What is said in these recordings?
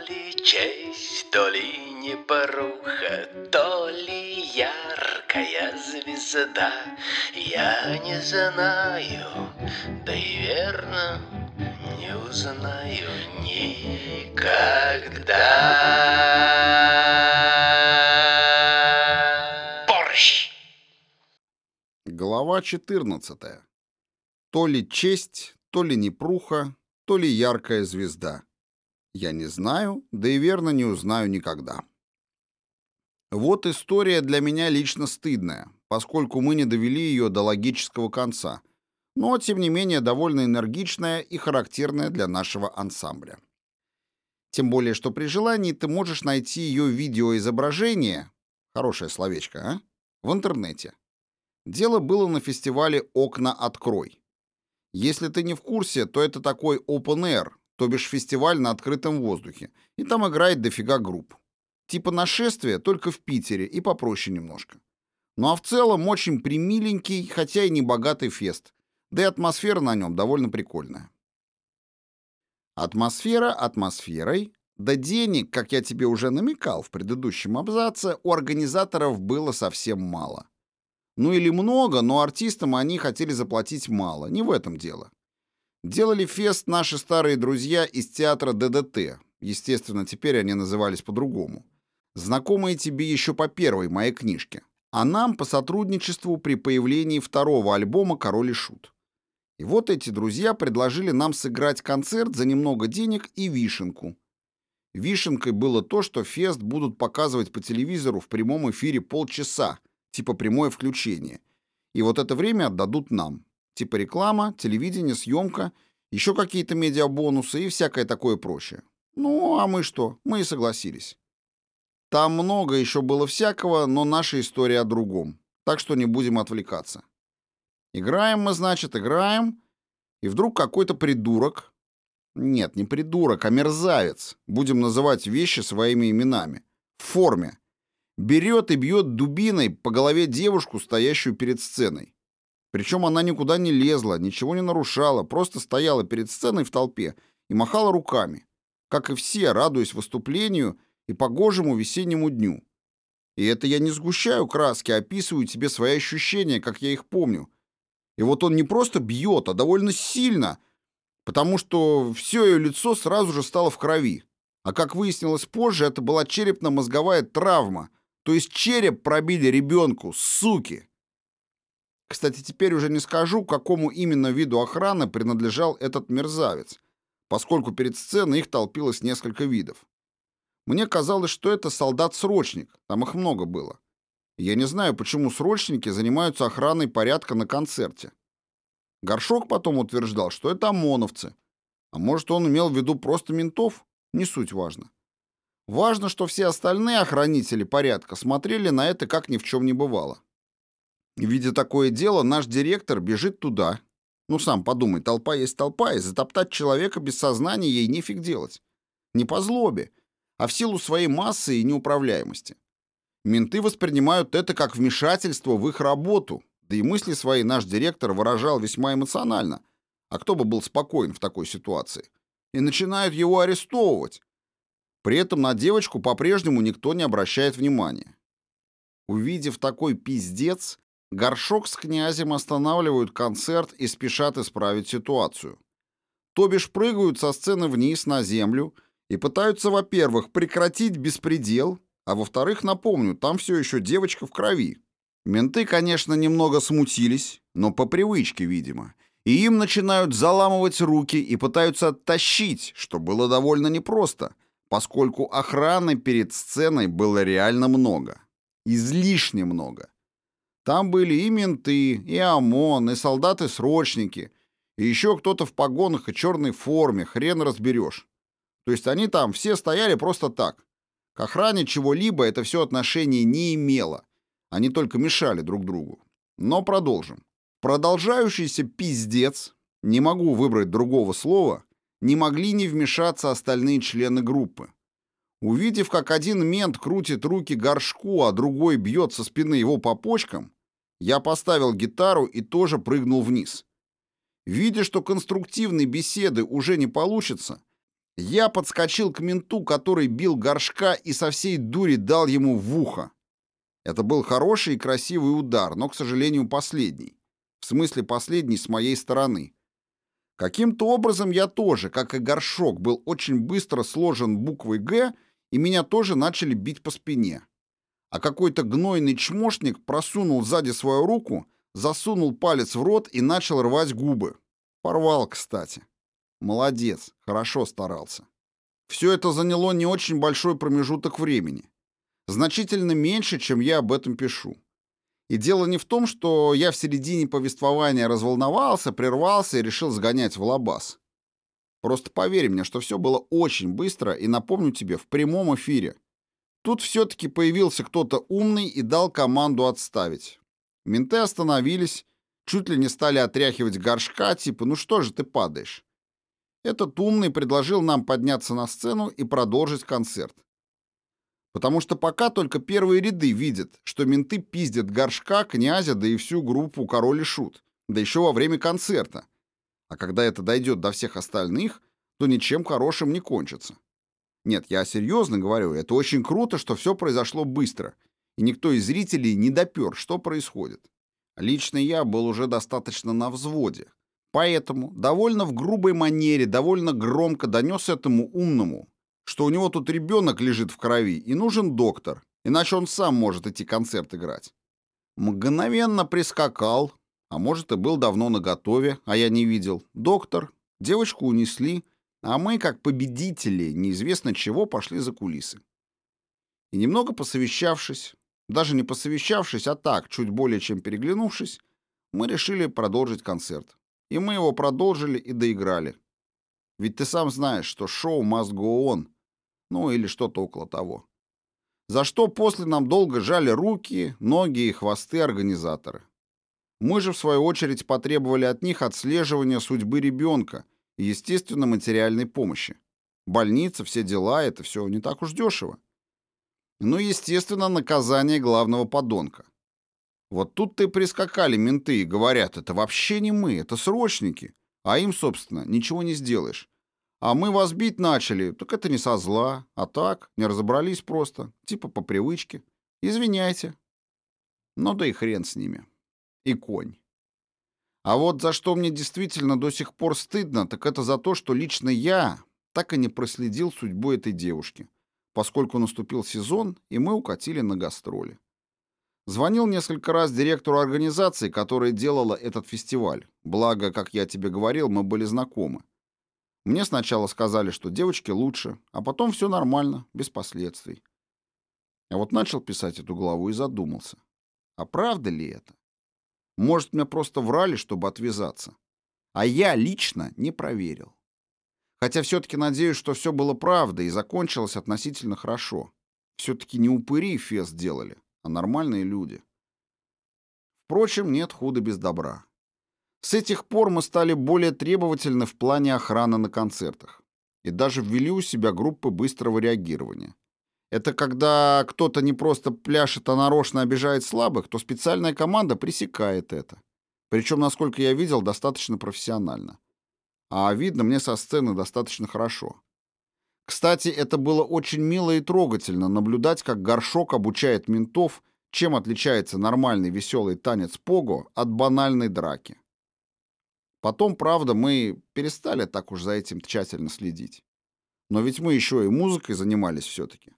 ли честь, то ли не поруха, то ли яркая звезда, я не знаю, да и верно не узнаю никогда. Борщ! Глава 14. То ли честь, то ли непруха, то ли яркая звезда. Я не знаю, да и верно не узнаю никогда. Вот история для меня лично стыдная, поскольку мы не довели ее до логического конца, но, тем не менее, довольно энергичная и характерная для нашего ансамбля. Тем более, что при желании ты можешь найти ее видеоизображение, хорошее словечко, а, в интернете. Дело было на фестивале «Окна открой». Если ты не в курсе, то это такой open air, то бишь фестиваль на открытом воздухе, и там играет дофига групп. Типа нашествие, только в Питере и попроще немножко. Ну а в целом очень примиленький, хотя и не богатый фест, да и атмосфера на нем довольно прикольная. Атмосфера атмосферой, да денег, как я тебе уже намекал в предыдущем абзаце, у организаторов было совсем мало. Ну или много, но артистам они хотели заплатить мало, не в этом дело. Делали фест наши старые друзья из театра ДДТ, естественно, теперь они назывались по-другому. Знакомые тебе еще по первой моей книжке, а нам по сотрудничеству при появлении второго альбома «Король и Шут». И вот эти друзья предложили нам сыграть концерт за немного денег и вишенку. Вишенкой было то, что фест будут показывать по телевизору в прямом эфире полчаса, типа прямое включение. И вот это время отдадут нам. Типа реклама, телевидение, съемка, еще какие-то медиабонусы и всякое такое прочее. Ну, а мы что? Мы и согласились. Там много еще было всякого, но наша история о другом. Так что не будем отвлекаться. Играем мы, значит, играем, и вдруг какой-то придурок, нет, не придурок, а мерзавец, будем называть вещи своими именами, в форме, берет и бьет дубиной по голове девушку, стоящую перед сценой. Причем она никуда не лезла, ничего не нарушала, просто стояла перед сценой в толпе и махала руками, как и все, радуясь выступлению и погожему весеннему дню. И это я не сгущаю краски, а описываю тебе свои ощущения, как я их помню. И вот он не просто бьет, а довольно сильно, потому что все ее лицо сразу же стало в крови. А как выяснилось позже, это была черепно-мозговая травма, то есть череп пробили ребенку, суки. Кстати, теперь уже не скажу, какому именно виду охраны принадлежал этот мерзавец, поскольку перед сценой их толпилось несколько видов. Мне казалось, что это солдат-срочник, там их много было. Я не знаю, почему срочники занимаются охраной порядка на концерте. Горшок потом утверждал, что это ОМОНовцы. А может, он имел в виду просто ментов? Не суть важно. Важно, что все остальные охранители порядка смотрели на это, как ни в чем не бывало. Видя такое дело, наш директор бежит туда. Ну, сам подумай, толпа есть толпа, и затоптать человека без сознания ей нефиг делать. Не по злобе, а в силу своей массы и неуправляемости. Менты воспринимают это как вмешательство в их работу, да и мысли свои наш директор выражал весьма эмоционально. А кто бы был спокоен в такой ситуации? И начинают его арестовывать. При этом на девочку по-прежнему никто не обращает внимания. Увидев такой пиздец, Горшок с князем останавливают концерт и спешат исправить ситуацию. То бишь прыгают со сцены вниз на землю и пытаются, во-первых, прекратить беспредел, а во-вторых, напомню, там все еще девочка в крови. Менты, конечно, немного смутились, но по привычке, видимо, и им начинают заламывать руки и пытаются оттащить, что было довольно непросто, поскольку охраны перед сценой было реально много. Излишне много. Там были и менты, и ОМОН, и солдаты-срочники, и еще кто-то в погонах и черной форме, хрен разберешь. То есть они там все стояли просто так. К охране чего-либо это все отношение не имело. Они только мешали друг другу. Но продолжим. Продолжающийся пиздец, не могу выбрать другого слова, не могли не вмешаться остальные члены группы. Увидев, как один мент крутит руки горшку, а другой бьет со спины его по почкам, я поставил гитару и тоже прыгнул вниз. Видя, что конструктивной беседы уже не получится, Я подскочил к менту, который бил горшка и со всей дури дал ему в ухо. Это был хороший и красивый удар, но, к сожалению, последний. В смысле, последний с моей стороны. Каким-то образом я тоже, как и горшок, был очень быстро сложен буквой «Г», и меня тоже начали бить по спине. А какой-то гнойный чмошник просунул сзади свою руку, засунул палец в рот и начал рвать губы. Порвал, кстати. Молодец, хорошо старался. Все это заняло не очень большой промежуток времени. Значительно меньше, чем я об этом пишу. И дело не в том, что я в середине повествования разволновался, прервался и решил сгонять в лабаз. Просто поверь мне, что все было очень быстро, и напомню тебе, в прямом эфире. Тут все-таки появился кто-то умный и дал команду отставить. Менты остановились, чуть ли не стали отряхивать горшка, типа «ну что же ты падаешь?». Этот умный предложил нам подняться на сцену и продолжить концерт. Потому что пока только первые ряды видят, что менты пиздят горшка, князя, да и всю группу король и шут, да еще во время концерта. А когда это дойдет до всех остальных, то ничем хорошим не кончится. Нет, я серьезно говорю, это очень круто, что все произошло быстро, и никто из зрителей не допер, что происходит. Лично я был уже достаточно на взводе, поэтому довольно в грубой манере, довольно громко донес этому умному, что у него тут ребенок лежит в крови и нужен доктор, иначе он сам может идти концерт играть. Мгновенно прискакал, а может и был давно наготове, а я не видел, доктор, девочку унесли, а мы, как победители неизвестно чего, пошли за кулисы. И немного посовещавшись, даже не посовещавшись, а так, чуть более чем переглянувшись, мы решили продолжить концерт. И мы его продолжили и доиграли. Ведь ты сам знаешь, что шоу must go on, ну или что-то около того. За что после нам долго жали руки, ноги и хвосты организаторы. Мы же, в свою очередь, потребовали от них отслеживания судьбы ребенка естественно, материальной помощи. Больница, все дела — это все не так уж дешево. Ну естественно, наказание главного подонка. Вот тут-то и прискакали менты и говорят, это вообще не мы, это срочники, а им, собственно, ничего не сделаешь. А мы вас бить начали, так это не со зла, а так, не разобрались просто, типа по привычке. Извиняйте. Ну да и хрен с ними. И конь. А вот за что мне действительно до сих пор стыдно, так это за то, что лично я так и не проследил судьбу этой девушки, поскольку наступил сезон, и мы укатили на гастроли. Звонил несколько раз директору организации, которая делала этот фестиваль. Благо, как я тебе говорил, мы были знакомы. Мне сначала сказали, что девочке лучше, а потом все нормально, без последствий. Я вот начал писать эту главу и задумался. А правда ли это? Может, мне просто врали, чтобы отвязаться? А я лично не проверил. Хотя все-таки надеюсь, что все было правда и закончилось относительно хорошо. Все-таки не упыри фест делали, а нормальные люди. Впрочем, нет худа без добра. С этих пор мы стали более требовательны в плане охраны на концертах и даже ввели у себя группы быстрого реагирования. Это когда кто-то не просто пляшет, а нарочно обижает слабых, то специальная команда пресекает это. Причем, насколько я видел, достаточно профессионально. А видно мне со сцены достаточно хорошо. Кстати, это было очень мило и трогательно наблюдать, как горшок обучает ментов, чем отличается нормальный веселый танец пого от банальной драки. Потом, правда, мы перестали так уж за этим тщательно следить. Но ведь мы еще и музыкой занимались все-таки.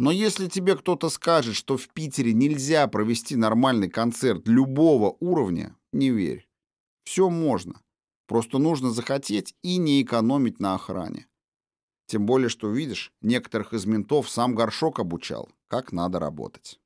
Но если тебе кто-то скажет, что в Питере нельзя провести нормальный концерт любого уровня, не верь. Все можно. Просто нужно захотеть и не экономить на охране. Тем более, что, видишь, некоторых из ментов сам Горшок обучал, как надо работать.